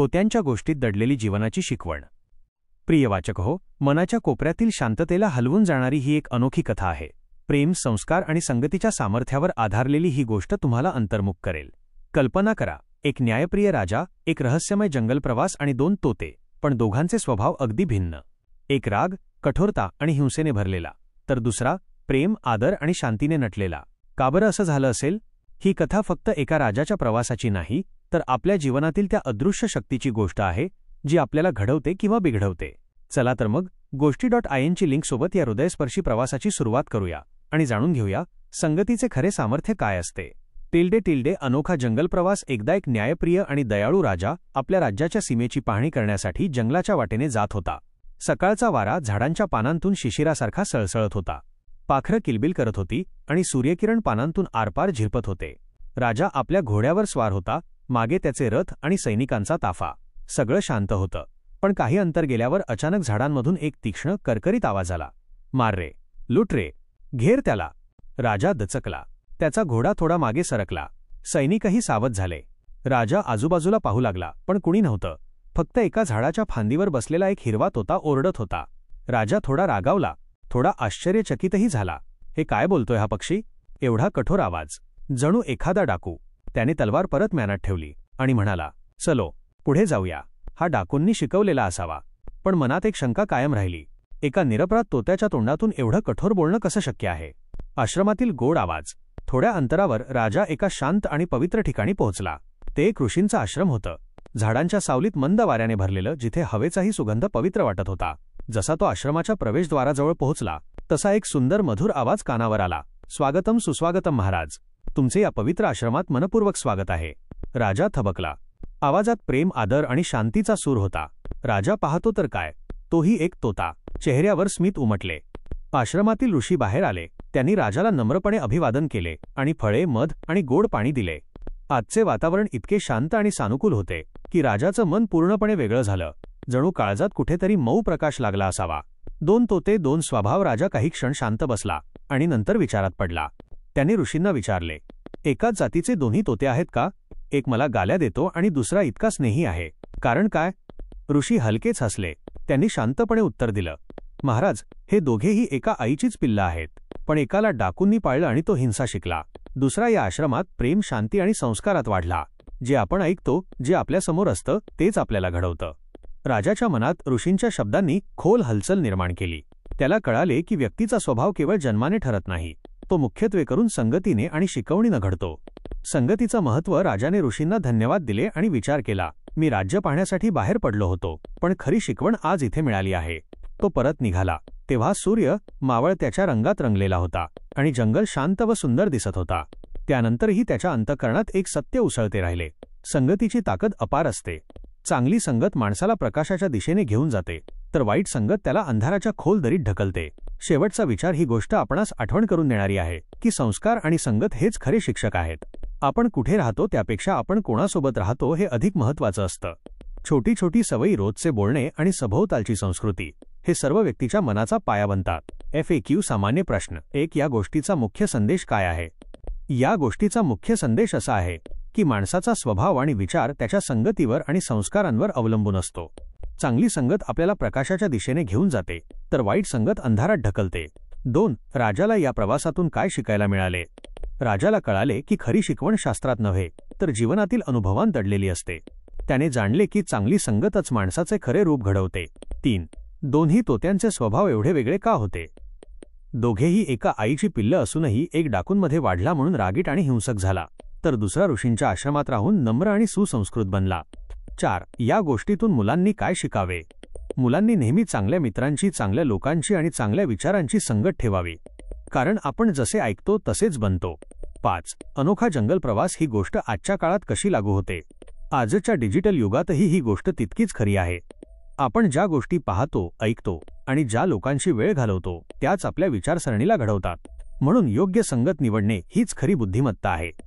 तोत्यांच्या गोष्टीत दडलेली जीवनाची शिकवण. प्रिय वाचक हो मनाच्या कोपऱ्यातील शांततेला हलवून जाणारी ही एक अनोखी कथा आहे. प्रेम संस्कार आणि संगतीच्या सामर्थ्यावर आधारलेली ही गोष्ट तुम्हाला अंतर्मुख करेल. कल्पना करा एक न्यायप्रिय राजा एक रहस्यमय जंगलप्रवास आणि दोन तोते पण दोघांचे स्वभाव अगदी भिन्न. एक राग कठोरता आणि हिंसेने भरलेला तर दुसरा प्रेम आदर आणि शांतीने नटलेला. का बरं असं झालं असेल? ही कथा फक्त एका राजाच्या प्रवासाची नाही तर आपल्या जीवनातील त्या अदृश्य शक्तीची गोष्ट आहे जी आपल्याला घडवते किंवा बिघडवते. चला तर मग गोष्टी डॉट आय एनची लिंकसोबत या हृदयस्पर्शी प्रवासाची सुरुवात करूया आणि जाणून घेऊया संगतीचे खरे सामर्थ्य काय असते. टिल्डे टिल्डे अनोखा जंगल प्रवास एकदा एक न्यायप्रिय आणि दयाळू राजा आपल्या राज्याच्या सीमेची पाहणी करण्यासाठी जंगलाच्या वाटेने जात होता. सकाळचा वारा झाडांच्या पानांतून शिशिरासारखा सळसळत होता. पाखरं किलबिल करत होती आणि सूर्यकिरण पानांतून आरपार झिरपत होते. राजा आपल्या घोड्यावर स्वार होता मागे त्याचे रथ आणि सैनिकांचा ताफा. सगळं शांत होतं. पण काही अंतर गेल्यावर अचानक झाडांमधून एक तीक्ष्ण करकरीत आवाज आला. मार रे. लुट रे. घेर त्याला. राजा दचकला. त्याचा घोडा थोडा मागे सरकला. सैनिकही सावध झाले. राजा आजूबाजूला पाहू लागला पण कुणी नव्हतं. फक्त एका झाडाच्या फांदीवर बसलेला एक हिरवा तोता ओरडत होता. राजा थोडा रागावला. थोडा आश्चर्यचकितही झाला. हे काय बोलतोय हा पक्षी? एवढा कठोर आवाज. जणू एखादा डाकू. त्याने तलवार परत मॅनात ठेवली आणि म्हणाला चलो पुढे जाऊया. हा डाकूंनी शिकवलेला असावा. पण मनात एक शंका कायम राहिली. एका निरपराध तोत्याच्या तोंडातून एवढं कठोर बोलणं कसं शक्य आहे? आश्रमातील गोड आवाज. थोड्या अंतरावर राजा एका शांत आणि पवित्र ठिकाणी पोहोचला. ते एक ऋषींचं आश्रम होतं. झाडांच्या सावलीत मंद वाऱ्याने भरलेलं जिथे हवेचाही सुगंध पवित्र वाटत होता. जसा तो आश्रमाच्या प्रवेशद्वाराजवळ पोहोचला तसा एक सुंदर मधुर आवाज कानावर आला. स्वागतम सुस्वागतम महाराज. तुमचे या पवित्र आश्रमात मनपूर्वक स्वागत आहे. राजा थबकला. आवाजात प्रेम आदर आणि शांतीचा सूर होता. राजा पाहतो तर काय? तोही एक तोता. चेहऱ्यावर स्मित उमटले. आश्रमातील ऋषी बाहेर आले. त्यांनी राजाला नम्रपणे अभिवादन केले आणि फळे मध आणि गोड पाणी दिले. आजचे वातावरण इतके शांत आणि सानुकूल होते की राजाचं मन पूर्णपणे वेगळं झालं. जणू काळजात कुठेतरी मऊ प्रकाश लागला असावा. दोन तोते दोन स्वभाव राजा काही क्षण शांत बसला आणि नंतर विचारात पडला. त्यांनी ऋषींना विचारले एकाच जातीचे दोन्ही तोते आहेत का? एक मला गाल्या देतो आणि दुसरा इतका स्नेही आहे. कारण काय? ऋषी हलकेच हसले. त्यांनी शांतपणे उत्तर दिलं महाराज हे दोघेही एका आईचीच पिल्लं आहेत. पण एकाला डाकूंनी पाळलं आणि तो हिंसा शिकला. दुसरा या आश्रमात प्रेम शांती आणि संस्कारात वाढला. जे आपण ऐकतो जे आपल्यासमोर असतं तेच आपल्याला घडवतं. राजाच्या मनात ऋषींच्या शब्दांनी खोल हलचल निर्माण केली. त्याला कळाले की व्यक्तीचा स्वभाव केवळ जन्माने ठरत नाही. तो मुख्यत्वे करून संगतीने आणि शिकवणीनं घडतो. संगतीचं महत्त्व राजाने ऋषींना धन्यवाद दिले आणि विचार केला मी राज्य पाहण्यासाठी बाहेर पडलो होतो पण खरी शिकवण आज इथे मिळाली आहे. तो परत निघाला. तेव्हा सूर्य मावळ त्याच्या रंगात रंगलेला होता आणि जंगल शांत व सुंदर दिसत होता. त्यानंतरही त्याच्या अंतकरणात एक सत्य उसळते राहिले. संगतीची ताकद अपार असते. चांगली संगत माणसाला प्रकाशाच्या दिशेने घेऊन जाते तर वाईट संगत त्याला अंधाराच्या खोल दरीत ढकलते. शेवटचा विचार ही गोष्ट आपणास आठवण करून देणारी आहे की संस्कार आणि संगत हेच खरे शिक्षक आहेत. आपण कुठे राहतो त्यापेक्षा आपण कोणासोबत राहतो हे अधिक महत्वाचं असतं. छोटी छोटी सवयी रोजचे बोलणे आणि सभोवतालची संस्कृती हे सर्व व्यक्तीच्या मनाचा पाया बनतात. एफ ए क्यू सामान्य प्रश्न एक या गोष्टीचा मुख्य संदेश काय आहे? या गोष्टीचा मुख्य संदेश असा आहे की माणसाचा स्वभाव आणि विचार त्याच्या संगतीवर आणि संस्कारांवर अवलंबून असतो. चांगली संगत आपल्याला प्रकाशाच्या दिशेने घेऊन जाते तर वाईट संगत अंधारात ढकलते. दोन राजाला या प्रवासातून काय शिकायला मिळाले? राजाला कळाले की खरी शिकवण शास्त्रात नव्हे तर जीवनातील अनुभवांत दडलेली असते. त्याने जाणले की चांगली संगतच माणसाचे खरे रूप घडवते. तीन दोन्ही तोत्यांचे स्वभाव एवढे वेगळे का होते? दोघेही एका आईची पिल्लं असूनही एक डाकूनमध्ये वाढला म्हणून रागीट आणि हिंसक झाला. तर दुसरा ऋषींच्या आश्रमात राहून नम्र आणि सुसंस्कृत बनला. चार. या गोष्टीतून मुलांनी काय शिकावे? मुलांनी नेहमी चांगल्या मित्रांची चांगल्या लोकांची आणि चांगल्या विचारांची संगत ठेवावी. कारण आपण जसे ऐकतो तसेच बनतो. पाच. अनोखा जंगल प्रवास ही गोष्ट आजच्या काळात कशी लागू होते? आजच्या डिजिटल युगातही ही गोष्ट तितकीच खरी आहे. आपण ज्या गोष्टी पाहतो ऐकतो आणि ज्या लोकांशी वेळ घालवतो त्याच आपल्या विचारसरणीला घडवतात. म्हणून योग्य संगत निवडणे हीच खरी बुद्धिमत्ता आहे.